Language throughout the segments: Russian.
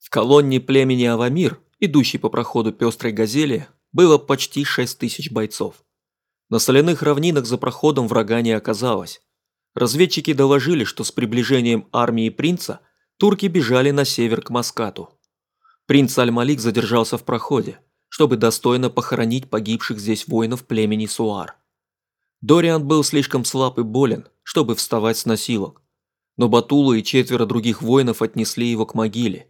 В колонне племени Авамир, идущей по проходу пестрой газели, было почти 6 тысяч бойцов. На соляных равнинах за проходом врага не оказалось. Разведчики доложили, что с приближением армии принца турки бежали на север к Маскату. Принц Аль-Малик задержался в проходе, чтобы достойно похоронить погибших здесь воинов племени Суар. Дориан был слишком слаб и болен, чтобы вставать с носилок. Но Батула и четверо других воинов отнесли его к могиле,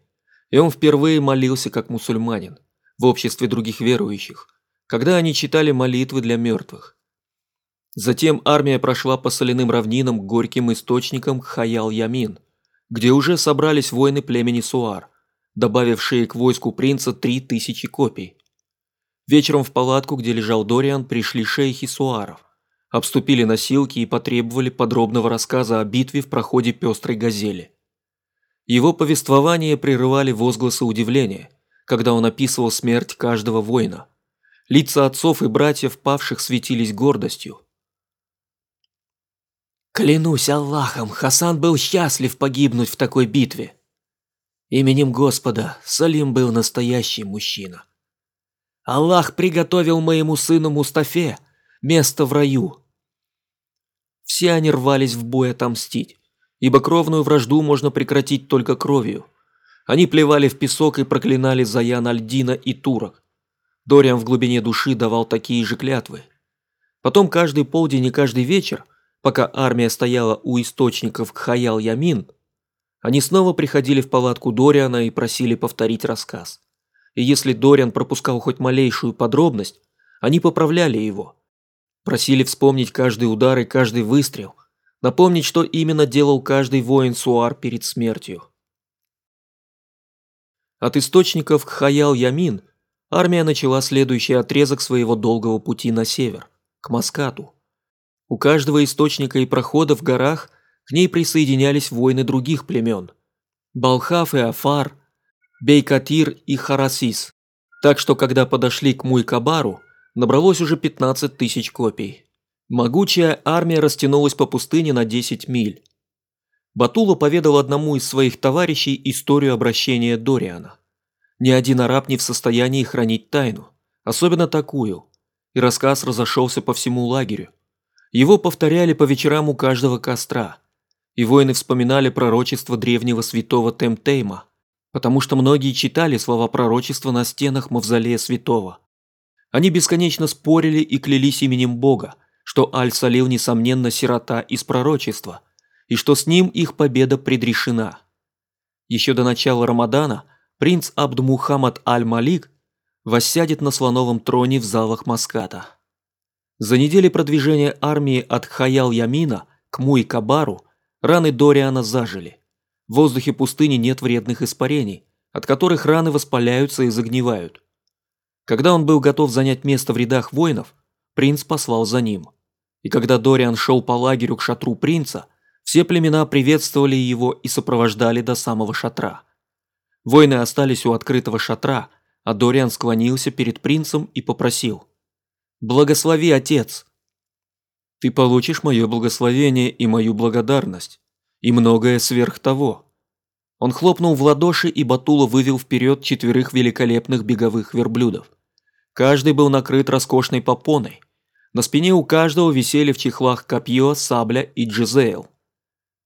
и он впервые молился как мусульманин, в обществе других верующих, когда они читали молитвы для мертвых. Затем армия прошла по соляным равнинам к горьким источникам Хаял-Ямин, где уже собрались воины племени Суар, добавившие к войску принца три тысячи копий. Вечером в палатку, где лежал Дориан, пришли шейхи Суаров, обступили носилки и потребовали подробного рассказа о битве в проходе пестрой газели. Его повествование прерывали возгласы удивления, когда он описывал смерть каждого воина. Лица отцов и братьев павших светились гордостью. Клянусь Аллахом, Хасан был счастлив погибнуть в такой битве. Именем Господа Салим был настоящий мужчина. Аллах приготовил моему сыну Мустафе место в раю. Все они рвались в бой отомстить, ибо кровную вражду можно прекратить только кровью. Они плевали в песок и проклинали Заян Альдина и турок. Дориан в глубине души давал такие же клятвы. Потом каждый полдень и каждый вечер Пока армия стояла у источников Кхаял-Ямин, они снова приходили в палатку Дориана и просили повторить рассказ. И если Дориан пропускал хоть малейшую подробность, они поправляли его. Просили вспомнить каждый удар и каждый выстрел, напомнить, что именно делал каждый воин Суар перед смертью. От источников Кхаял-Ямин армия начала следующий отрезок своего долгого пути на север, к Маскату. У каждого источника и прохода в горах к ней присоединялись воины других племен. Балхаф и Афар, Бейкатир и Харасис. Так что, когда подошли к Муйкабару, набралось уже 15 тысяч копий. Могучая армия растянулась по пустыне на 10 миль. Батула поведал одному из своих товарищей историю обращения Дориана. Ни один араб не в состоянии хранить тайну, особенно такую, и рассказ разошелся по всему лагерю. Его повторяли по вечерам у каждого костра. И воины вспоминали пророчество древнего святого Темтейма, потому что многие читали слова пророчества на стенах мавзолея святого. Они бесконечно спорили и клялись именем Бога, что Аль-Салил, несомненно, сирота из пророчества, и что с ним их победа предрешена. Еще до начала Рамадана принц Абд-Мухаммад Аль-Малик воссядет на слоновом троне в залах Маската. За недели продвижения армии от Хаял-Ямина к Муй-Кабару раны Дориана зажили. В воздухе пустыни нет вредных испарений, от которых раны воспаляются и загнивают. Когда он был готов занять место в рядах воинов, принц послал за ним. И когда Дориан шел по лагерю к шатру принца, все племена приветствовали его и сопровождали до самого шатра. Воины остались у открытого шатра, а Дориан склонился перед принцем и попросил – Благослови, Отец!» «Ты получишь мое благословение и мою благодарность, и многое сверх того». Он хлопнул в ладоши, и Батула вывел вперед четверых великолепных беговых верблюдов. Каждый был накрыт роскошной попоной. На спине у каждого висели в чехлах копье, сабля и джизейл.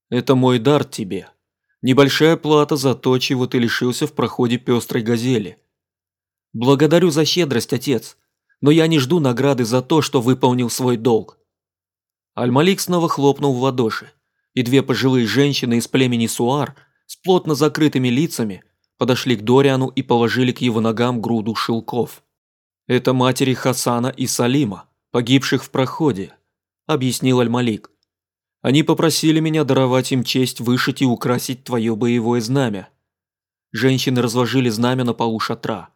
«Это мой дар тебе. Небольшая плата за то, чего ты лишился в проходе пестрой газели». «Благодарю за щедрость, отец но я не жду награды за то, что выполнил свой долг». Аль-Малик снова хлопнул в ладоши, и две пожилые женщины из племени Суар с плотно закрытыми лицами подошли к Дориану и положили к его ногам груду шелков. «Это матери Хасана и Салима, погибших в проходе», – объяснил Аль-Малик. «Они попросили меня даровать им честь вышить и украсить твое боевое знамя». Женщины разложили знамя на полу шатра.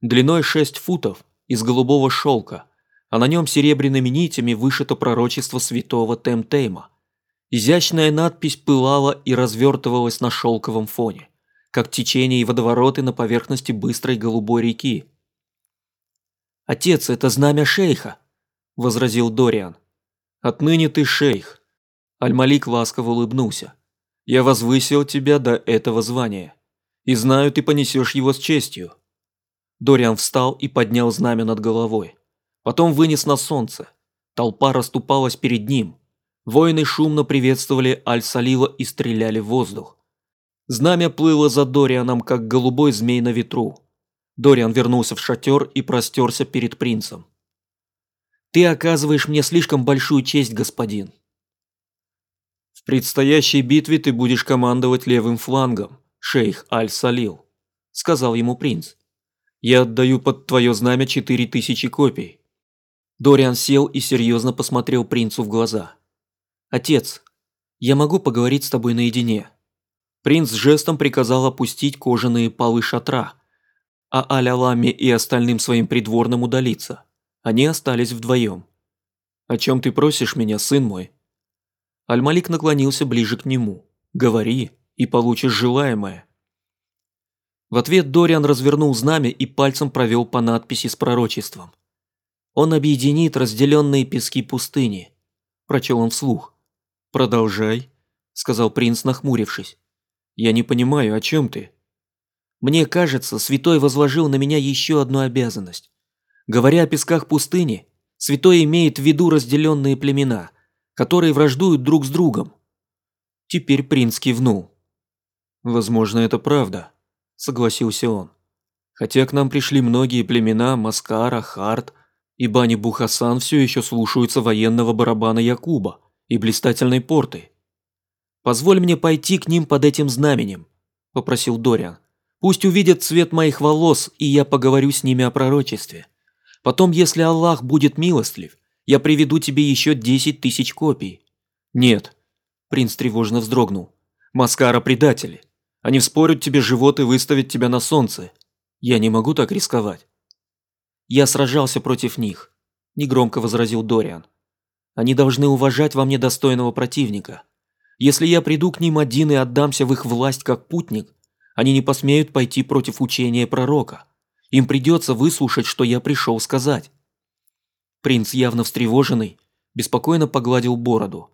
Длиной 6 футов – из голубого шелка, а на нем серебряными нитями вышито пророчество святого Темтейма. Изящная надпись пылала и развертывалась на шелковом фоне, как течение и водовороты на поверхности быстрой голубой реки. «Отец, это знамя шейха», – возразил Дориан. «Отныне ты шейх». Аль-Малик ласково улыбнулся. «Я возвысил тебя до этого звания. И знаю, ты понесешь его с честью». Дориан встал и поднял знамя над головой. Потом вынес на солнце. Толпа расступалась перед ним. Воины шумно приветствовали Аль-Салила и стреляли в воздух. Знамя плыло за Дорианом, как голубой змей на ветру. Дориан вернулся в шатер и простерся перед принцем. «Ты оказываешь мне слишком большую честь, господин». «В предстоящей битве ты будешь командовать левым флангом, шейх Аль-Салил», – сказал ему принц. «Я отдаю под твое знамя четыре тысячи копий». Дориан сел и серьезно посмотрел принцу в глаза. «Отец, я могу поговорить с тобой наедине?» Принц жестом приказал опустить кожаные полы шатра, а Аля-Ламе и остальным своим придворным удалиться. Они остались вдвоем. «О чем ты просишь меня, сын мой?» Аль-Малик наклонился ближе к нему. «Говори, и получишь желаемое». В ответ Дориан развернул знамя и пальцем провел по надписи с пророчеством. «Он объединит разделенные пески пустыни», – прочел он вслух. «Продолжай», – сказал принц, нахмурившись. «Я не понимаю, о чем ты?» «Мне кажется, святой возложил на меня еще одну обязанность. Говоря о песках пустыни, святой имеет в виду разделенные племена, которые враждуют друг с другом». Теперь принц кивнул. «Возможно, это правда», – согласился он. «Хотя к нам пришли многие племена Маскара, Харт и Бани Бухасан все еще слушаются военного барабана Якуба и блистательной порты. «Позволь мне пойти к ним под этим знаменем», – попросил Дориан. «Пусть увидят цвет моих волос, и я поговорю с ними о пророчестве. Потом, если Аллах будет милостлив, я приведу тебе еще десять тысяч копий». «Нет», – принц тревожно вздрогнул. «Маскара предатели. Они вспорят тебе живот и выставят тебя на солнце. Я не могу так рисковать». «Я сражался против них», – негромко возразил Дориан. «Они должны уважать во мне достойного противника. Если я приду к ним один и отдамся в их власть как путник, они не посмеют пойти против учения пророка. Им придется выслушать, что я пришел сказать». Принц, явно встревоженный, беспокойно погладил бороду.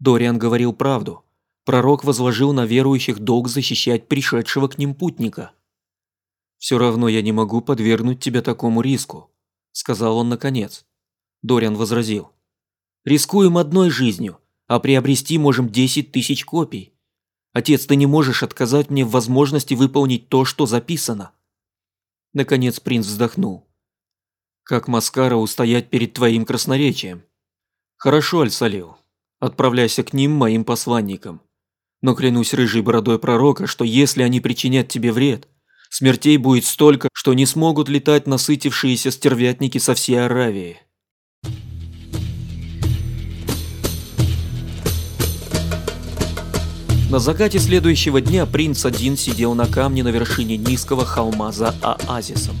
Дориан говорил правду. Пророк возложил на верующих долг защищать пришедшего к ним путника. «Все равно я не могу подвергнуть тебя такому риску», – сказал он наконец. Дориан возразил. «Рискуем одной жизнью, а приобрести можем 10 тысяч копий. Отец, ты не можешь отказать мне в возможности выполнить то, что записано». Наконец принц вздохнул. «Как Маскара устоять перед твоим красноречием?» «Хорошо, Аль-Салил, отправляйся к ним моим посланникам. Но клянусь рыжей бородой пророка, что если они причинят тебе вред, Смертей будет столько, что не смогут летать насытившиеся стервятники со всей Аравии. На закате следующего дня принц один сидел на камне на вершине низкого холма за оазисом.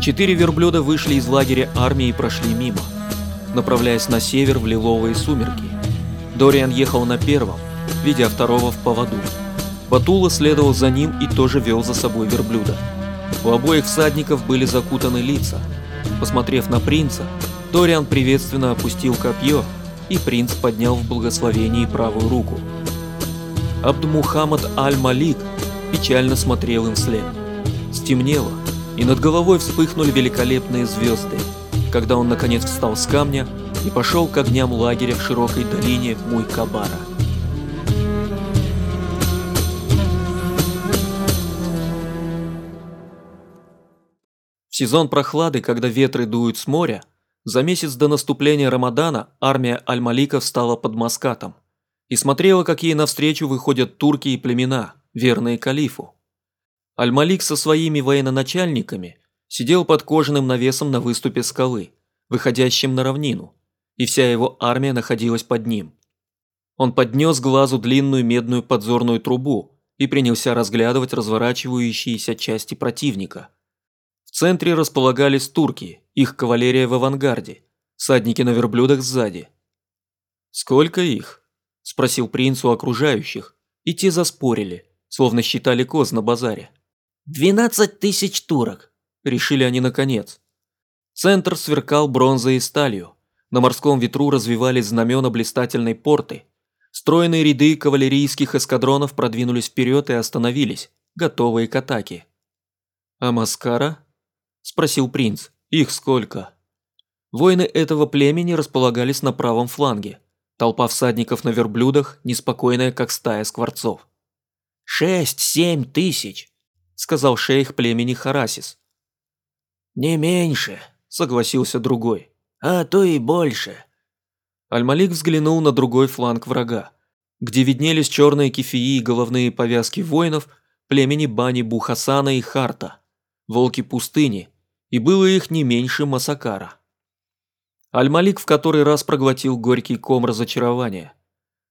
Четыре верблюда вышли из лагеря армии и прошли мимо, направляясь на север в лиловые сумерки. Дориан ехал на первом, видя второго в поводу. Батула следовал за ним и тоже вел за собой верблюда. У обоих всадников были закутаны лица. Посмотрев на принца, Дориан приветственно опустил копье, и принц поднял в благословении правую руку. Абд-Мухаммад Аль-Малик печально смотрел им вслед. Стемнело, и над головой вспыхнули великолепные звезды, когда он наконец встал с камня и пошел к огням лагеря в широкой долине Муйкабара. сезон прохлады, когда ветры дуют с моря, за месяц до наступления Рамадана армия Аль-Маликов стала под Маскатом и смотрела, как ей навстречу выходят турки и племена, верные калифу. Аль-Малик со своими военачальниками сидел под кожаным навесом на выступе скалы, выходящем на равнину, и вся его армия находилась под ним. Он поднес глазу длинную медную подзорную трубу и принялся разглядывать разворачивающиеся части противника – центре располагались турки, их кавалерия в авангарде, садники на верблюдах сзади. «Сколько их?» – спросил принц у окружающих, и те заспорили, словно считали коз на базаре. «Двенадцать тысяч турок», – решили они наконец. Центр сверкал бронзой и сталью, на морском ветру развивались знамена блистательной порты. Стройные ряды кавалерийских эскадронов продвинулись вперед и остановились, готовые к атаке. «А Маскара?» – спросил принц. «Их сколько?» Воины этого племени располагались на правом фланге. Толпа всадников на верблюдах, неспокойная, как стая скворцов. «Шесть-семь тысяч», – сказал шейх племени Харасис. «Не меньше», – согласился другой. «А то и больше». Аль-Малик взглянул на другой фланг врага, где виднелись черные кефии и головные повязки воинов племени Бани Бухасана и Харта, волки пустыни, и было их не меньше Масакара. Аль-Малик в который раз проглотил горький ком разочарования.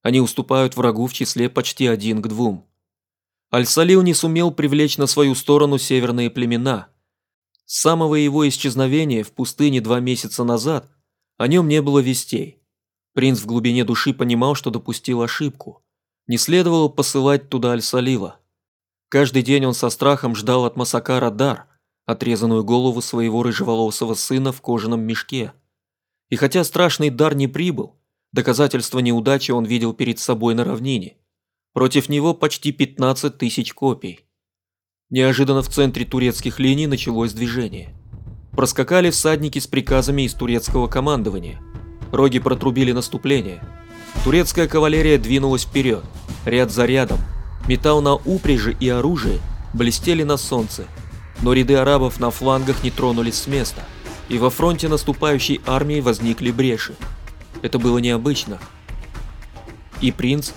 Они уступают врагу в числе почти один к двум. Аль-Салил не сумел привлечь на свою сторону северные племена. С самого его исчезновения в пустыне два месяца назад о нем не было вестей. Принц в глубине души понимал, что допустил ошибку. Не следовало посылать туда Аль-Салила. Каждый день он со страхом ждал от Масакара дар, отрезанную голову своего рыжеволосого сына в кожаном мешке. И хотя страшный дар не прибыл, доказательство неудачи он видел перед собой на равнине. Против него почти 15 тысяч копий. Неожиданно в центре турецких линий началось движение. Проскакали всадники с приказами из турецкого командования. Роги протрубили наступление. Турецкая кавалерия двинулась вперед, ряд за рядом. Металл на упряжи и оружие блестели на солнце, но ряды арабов на флангах не тронулись с места, и во фронте наступающей армии возникли бреши. Это было необычно. И принц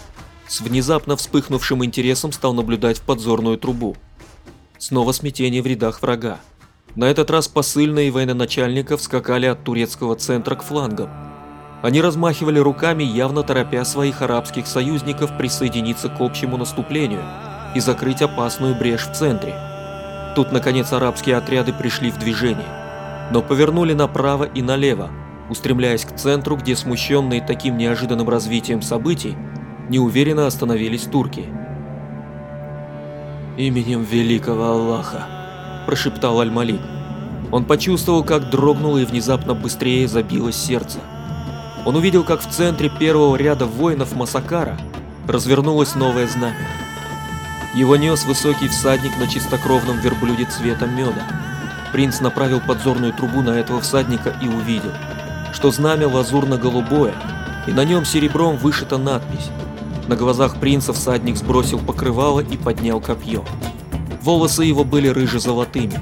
с внезапно вспыхнувшим интересом стал наблюдать в подзорную трубу. Снова смятение в рядах врага. На этот раз посыльные военачальников скакали от турецкого центра к флангам. Они размахивали руками, явно торопя своих арабских союзников присоединиться к общему наступлению и закрыть опасную брешь в центре. Тут, наконец, арабские отряды пришли в движение, но повернули направо и налево, устремляясь к центру, где смущенные таким неожиданным развитием событий, неуверенно остановились турки. «Именем великого Аллаха», – прошептал Аль-Малик. Он почувствовал, как дрогнуло и внезапно быстрее забилось сердце. Он увидел, как в центре первого ряда воинов Масакара развернулось новое знамя. Его нес высокий всадник на чистокровном верблюде цвета меда. Принц направил подзорную трубу на этого всадника и увидел, что знамя лазурно-голубое, и на нем серебром вышита надпись. На глазах принца всадник сбросил покрывало и поднял копье. Волосы его были рыже-золотыми,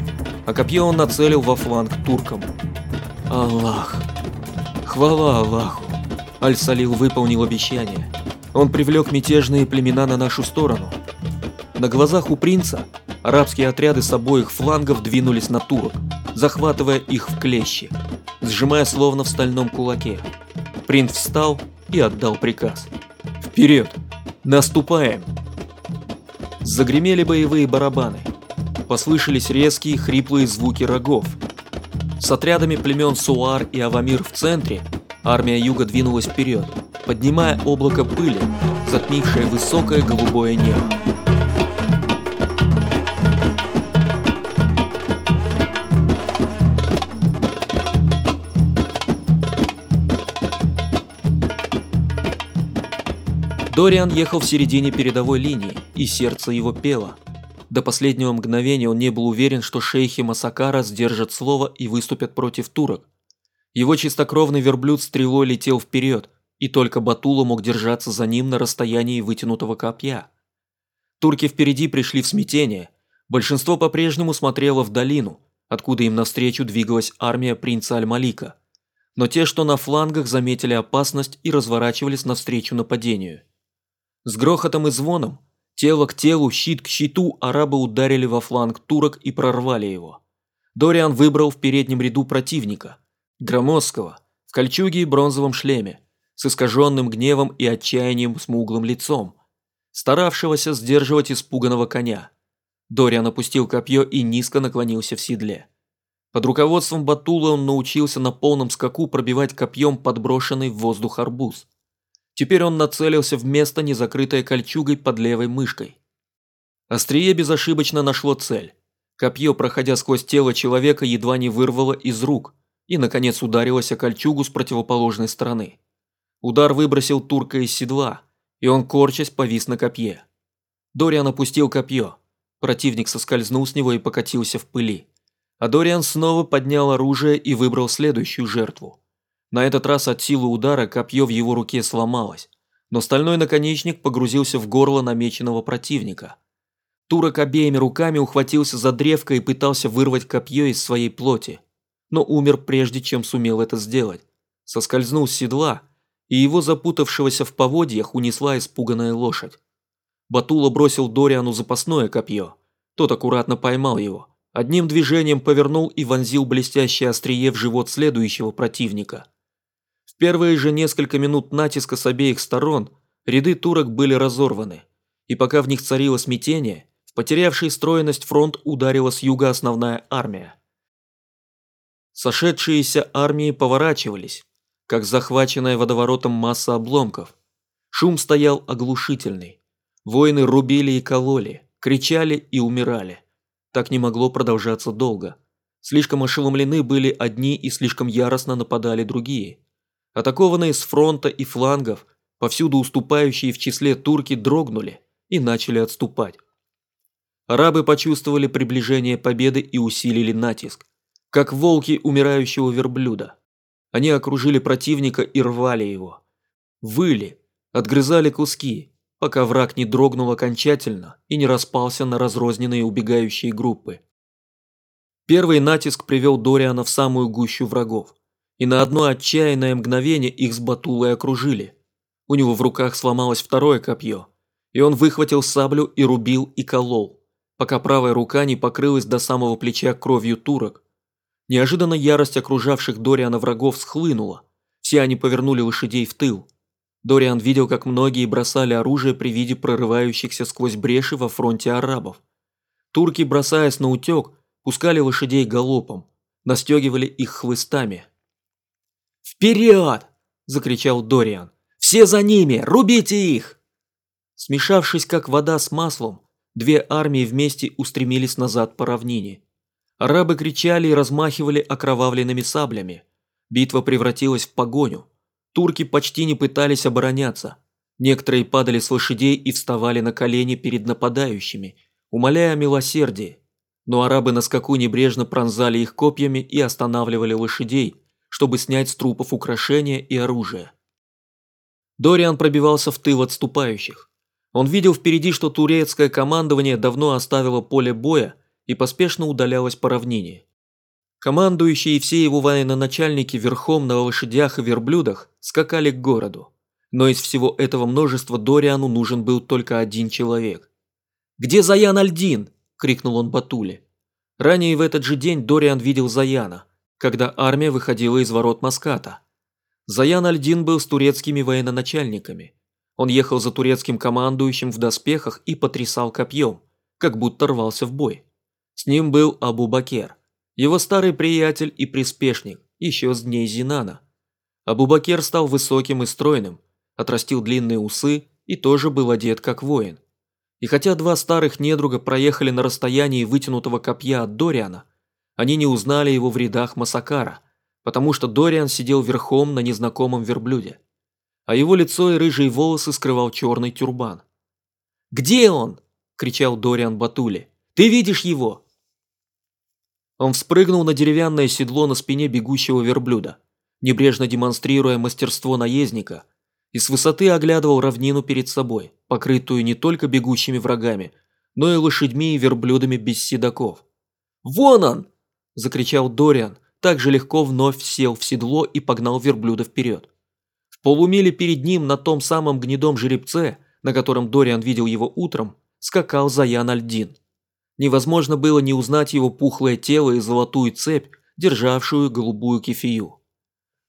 а копье он нацелил во фланг туркам. Аллах! Хвала Аллаху! Аль-Салил выполнил обещание. Он привлек мятежные племена на нашу сторону, на глазах у принца арабские отряды с обоих флангов двинулись на турок, захватывая их в клещи, сжимая словно в стальном кулаке. Принц встал и отдал приказ. «Вперед! Наступаем!» Загремели боевые барабаны. Послышались резкие хриплые звуки рогов. С отрядами племен Суар и Авамир в центре армия юга двинулась вперед, поднимая облако пыли, затмившее высокое голубое небо. Дориан ехал в середине передовой линии, и сердце его пело. До последнего мгновения он не был уверен, что шейхи Масакара сдержат слово и выступят против турок. Его чистокровный верблюд стрелой летел вперед, и только Батула мог держаться за ним на расстоянии вытянутого копья. Турки впереди пришли в смятение. Большинство по-прежнему смотрело в долину, откуда им навстречу двигалась армия принца Аль-Малика. Но те, что на флангах, заметили опасность и разворачивались навстречу нападению. С грохотом и звоном, тело к телу, щит к щиту, арабы ударили во фланг турок и прорвали его. Дориан выбрал в переднем ряду противника, громоздкого, в кольчуге и бронзовом шлеме, с искаженным гневом и отчаянием смуглым лицом, старавшегося сдерживать испуганного коня. Дориан опустил копье и низко наклонился в седле. Под руководством Батула он научился на полном скаку пробивать копьем подброшенный в воздух арбуз. Теперь он нацелился в место, не кольчугой под левой мышкой. Острие безошибочно нашло цель. Копье, проходя сквозь тело человека, едва не вырвало из рук и, наконец, ударилось о кольчугу с противоположной стороны. Удар выбросил турка из седла, и он, корчась, повис на копье. Дориан опустил копье. Противник соскользнул с него и покатился в пыли. А Дориан снова поднял оружие и выбрал следующую жертву. На этот раз от силы удара копье в его руке сломалось, но стальной наконечник погрузился в горло намеченного противника. Турок обеими руками ухватился за древко и пытался вырвать копье из своей плоти, но умер прежде, чем сумел это сделать. Соскользнул с седла, и его запутавшегося в поводьях унесла испуганная лошадь. Батула бросил Дориану запасное копье. Тот аккуратно поймал его. Одним движением повернул и вонзил блестящее острие в живот следующего противника. Первые же несколько минут натиска с обеих сторон ряды турок были разорваны. И пока в них царило смятение, в потерявший стройность фронт ударила с юга основная армия. Сошедшиеся армии поворачивались, как захваченная водоворотом масса обломков. Шум стоял оглушительный. Воины рубили и кололи, кричали и умирали. Так не могло продолжаться долго. Слишком ошеломлены были одни и слишком яростно нападали другие. Атакованные с фронта и флангов, повсюду уступающие в числе турки дрогнули и начали отступать. Арабы почувствовали приближение победы и усилили натиск, как волки умирающего верблюда. Они окружили противника и рвали его. Выли, отгрызали куски, пока враг не дрогнул окончательно и не распался на разрозненные убегающие группы. Первый натиск привел Дориана в самую гущу врагов, и на одно отчаянное мгновение их с Батулой окружили. У него в руках сломалось второе копье, и он выхватил саблю и рубил и колол, пока правая рука не покрылась до самого плеча кровью турок. Неожиданно ярость окружавших Дориана врагов схлынула, все они повернули лошадей в тыл – Дориан видел, как многие бросали оружие при виде прорывающихся сквозь бреши во фронте арабов. Турки, бросаясь на утек, пускали лошадей галопом, настегивали их хлыстами. «Вперед!» – закричал Дориан. «Все за ними! Рубите их!» Смешавшись как вода с маслом, две армии вместе устремились назад по равнине. Арабы кричали и размахивали окровавленными саблями. Битва превратилась в погоню. Турки почти не пытались обороняться. Некоторые падали с лошадей и вставали на колени перед нападающими, умоляя о милосердии. Но арабы на скаку небрежно пронзали их копьями и останавливали лошадей, чтобы снять с трупов украшения и оружие. Дориан пробивался в тыл отступающих. Он видел впереди, что турецкое командование давно оставило поле боя и поспешно удалялось по равнине. Командующие и все его военачальники верхом на лошадях и верблюдах скакали к городу. Но из всего этого множества Дориану нужен был только один человек. «Где Заян Альдин?» – крикнул он Батуле. Ранее в этот же день Дориан видел Заяна, когда армия выходила из ворот Маската. Заян Альдин был с турецкими военачальниками. Он ехал за турецким командующим в доспехах и потрясал копьем, как будто рвался в бой. С ним был Абу Бакер – его старый приятель и приспешник, еще с дней Зинана. Абубакер стал высоким и стройным, отрастил длинные усы и тоже был одет как воин. И хотя два старых недруга проехали на расстоянии вытянутого копья от Дориана, они не узнали его в рядах Масакара, потому что Дориан сидел верхом на незнакомом верблюде. А его лицо и рыжие волосы скрывал черный тюрбан. «Где он?» – кричал Дориан Батули. «Ты видишь его?» Он вспрыгнул на деревянное седло на спине бегущего верблюда, небрежно демонстрируя мастерство наездника, и с высоты оглядывал равнину перед собой, покрытую не только бегущими врагами, но и лошадьми и верблюдами без седаков. «Вон он!» – закричал Дориан, так же легко вновь сел в седло и погнал верблюда вперед. В полумиле перед ним на том самом гнедом жеребце, на котором Дориан видел его утром, скакал Заян Альдин. Невозможно было не узнать его пухлое тело и золотую цепь, державшую голубую кефию.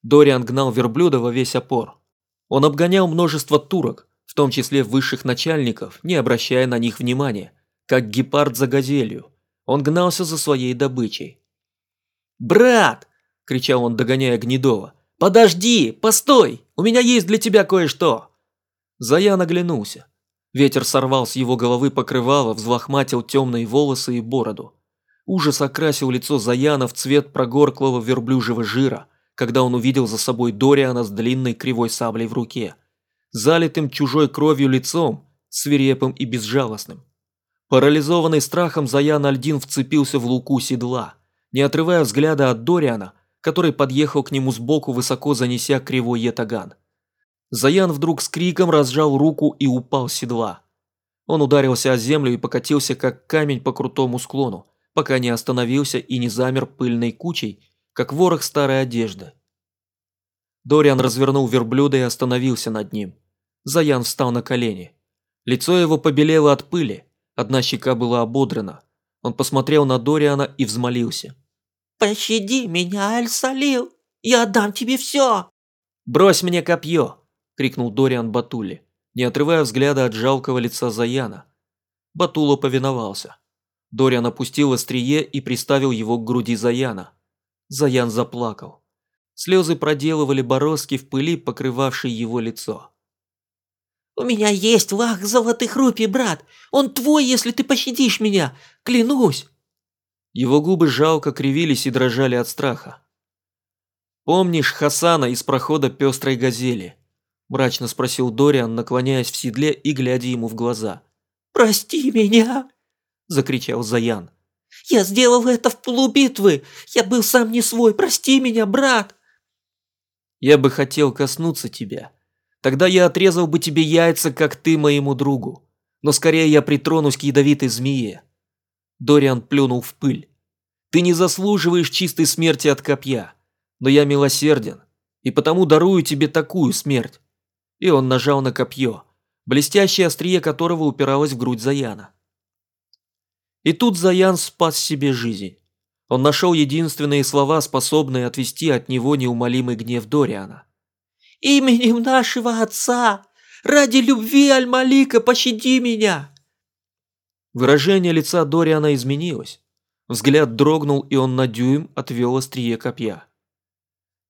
Дориан гнал верблюда во весь опор. Он обгонял множество турок, в том числе высших начальников, не обращая на них внимания, как гепард за газелью. Он гнался за своей добычей. «Брат!» – кричал он, догоняя Гнедова. «Подожди! Постой! У меня есть для тебя кое-что!» Заян оглянулся. Ветер сорвал с его головы покрывало, взлохматил темные волосы и бороду. Ужас окрасил лицо Заяна в цвет прогорклого верблюжьего жира, когда он увидел за собой Дориана с длинной кривой саблей в руке, залитым чужой кровью лицом, свирепым и безжалостным. Парализованный страхом, Заян Альдин вцепился в луку седла, не отрывая взгляда от Дориана, который подъехал к нему сбоку, высоко занеся кривой етаган. Заян вдруг с криком разжал руку и упал с седла. Он ударился о землю и покатился, как камень по крутому склону, пока не остановился и не замер пыльной кучей, как ворох старой одежды. Дориан развернул верблюда и остановился над ним. Заян встал на колени. Лицо его побелело от пыли, одна щека была ободрана. Он посмотрел на Дориана и взмолился. «Пощади меня, Аль-Салил! Я отдам тебе все!» «Брось мне копье!» – крикнул Дориан Батуле, не отрывая взгляда от жалкого лица Заяна. Батула повиновался. Дориан опустил острие и приставил его к груди Заяна. Заян заплакал. Слезы проделывали бороздки в пыли, покрывавшей его лицо. «У меня есть лах золотых рупий, брат. Он твой, если ты пощадишь меня. Клянусь!» Его губы жалко кривились и дрожали от страха. «Помнишь Хасана из прохода пестрой газели?» Мрачно спросил Дориан, наклоняясь в седле и глядя ему в глаза. «Прости меня!» Закричал Заян. «Я сделал это в полубитвы! Я был сам не свой! Прости меня, брат!» «Я бы хотел коснуться тебя», Тогда я отрезал бы тебе яйца, как ты моему другу. Но скорее я притронусь к ядовитой змее. Дориан плюнул в пыль. Ты не заслуживаешь чистой смерти от копья. Но я милосерден. И потому дарую тебе такую смерть. И он нажал на копье, блестящее острие которого упиралось в грудь Заяна. И тут Заян спас себе жизнь. Он нашел единственные слова, способные отвести от него неумолимый гнев Дориана. Именем нашего отца! Ради любви Аль-Малика пощади меня!» Выражение лица Дориана изменилось. Взгляд дрогнул, и он на дюйм отвел острие копья.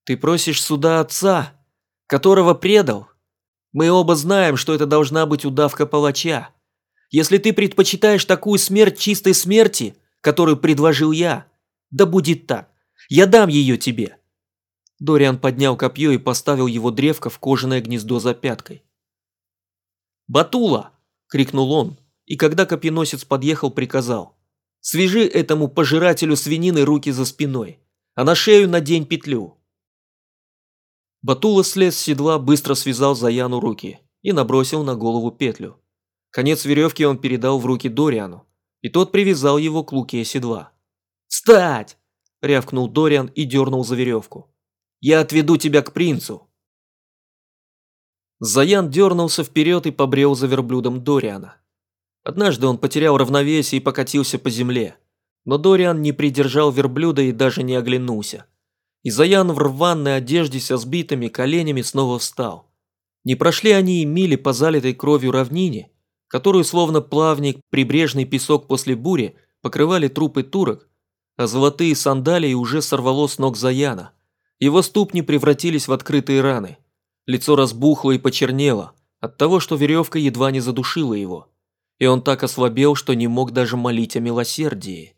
«Ты просишь суда отца, которого предал? Мы оба знаем, что это должна быть удавка палача. Если ты предпочитаешь такую смерть чистой смерти, которую предложил я, да будет так. Я дам ее тебе. Дориан поднял копье и поставил его древко в кожаное гнездо за пяткой. «Батула!» – крикнул он, и когда копьеносец подъехал, приказал. «Свяжи этому пожирателю свинины руки за спиной, а на шею надень петлю». Батула слез с седла, быстро связал Заяну руки и набросил на голову петлю. Конец веревки он передал в руки Дориану, и тот привязал его к луке седла. «Встать!» – рявкнул Дориан и дернул за веревку. Я отведу тебя к принцу!» Заян дернулся вперед и побрел за верблюдом Дориана. Однажды он потерял равновесие и покатился по земле. Но Дориан не придержал верблюда и даже не оглянулся. И Заян в рваной одежде со сбитыми коленями снова встал. Не прошли они и мили по залитой кровью равнине, которую словно плавник, прибрежный песок после бури покрывали трупы турок, а золотые сандалии уже сорвало с ног Заяна. Его ступни превратились в открытые раны. Лицо разбухло и почернело от того, что веревка едва не задушила его. И он так ослабел, что не мог даже молить о милосердии.